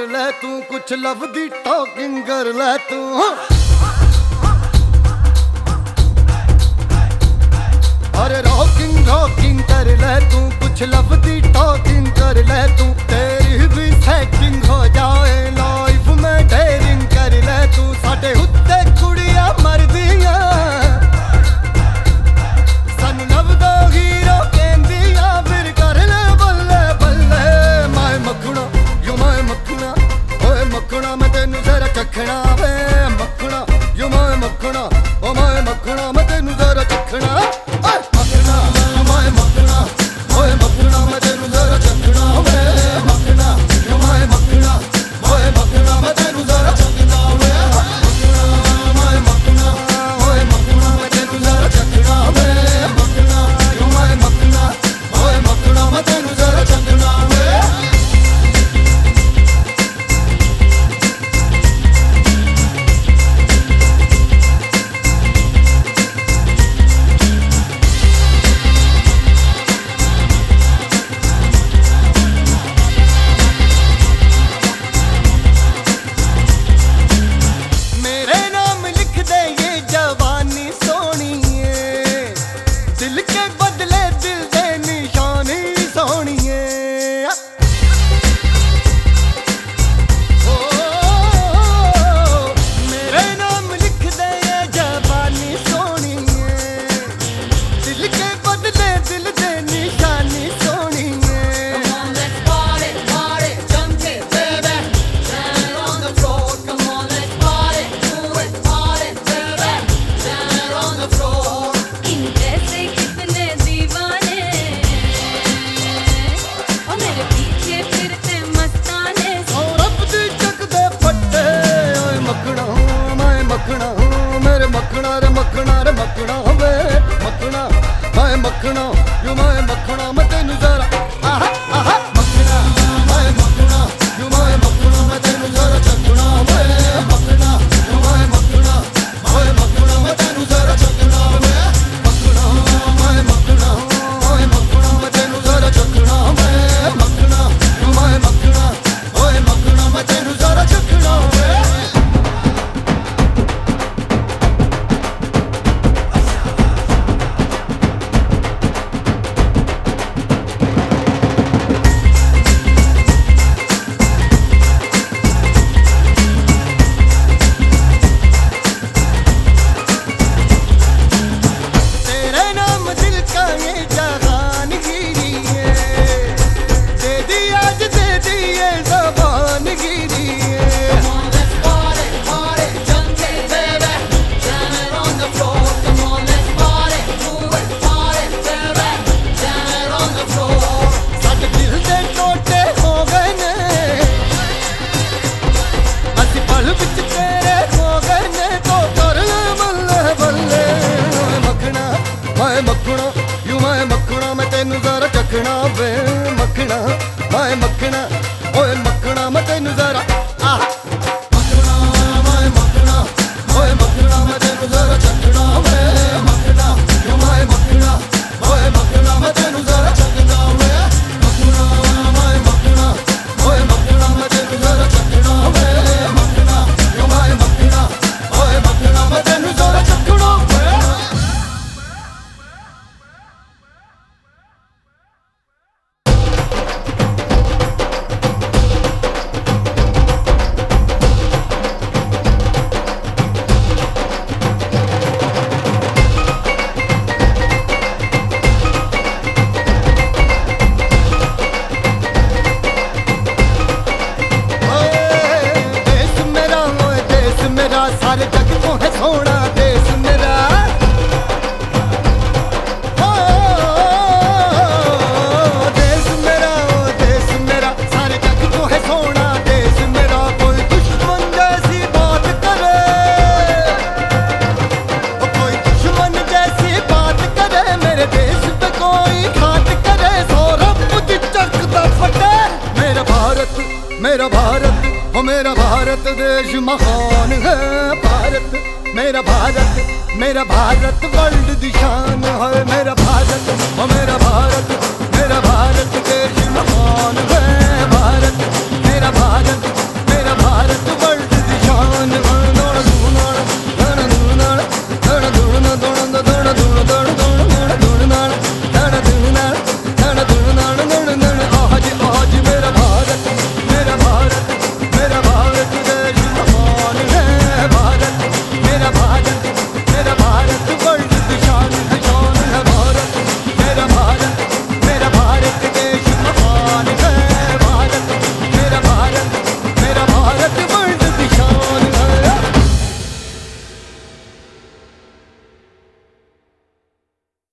कर ले तू, कुछ लव दी टॉकिंग कर ले तू। अरे रॉकिंग रॉकिंग कर ले तू, कुछ लव दी टॉकिंग कर ਮੱਖਣਾ ਓ ਮੈਂ ਮੱਖਣਾ ਮੈਂ ਤੈਨੂੰ ਮੱਖਣਾ ਰੇ ਮੱਖਣਾ ਰੇ ਮੱਖਣਾ ਹੋਵੇ, ਮੱਖਣਾ, ਮੈਂ ਮੱਖਣਾ, ਯੋ ਮੈਂ ਮੱਖਣਾ, ਮੈਂ ਤੈਨੂੰ ਜ਼ਰਾ ਮੈਂ ਮੱਖਣਾ, ਮੈਂ ਤੈਨੂੰ ਜ਼ਰਾ ਚੱਖਣਾ ਵੇ, ਮੱਖਣਾ, ਮੈਂ ਮੱਖਣਾ, ਓਏ ਮੱਖਣਾ, ਮੈਂ ਤੈਨੂੰ ਜ਼ਰਾ मेरा भारत हो मेरा भारत देश महान है। भारत, मेरा भारत मेरा भारत वर्ल्ड दिशान है। मेरा भारत हो मेरा भारत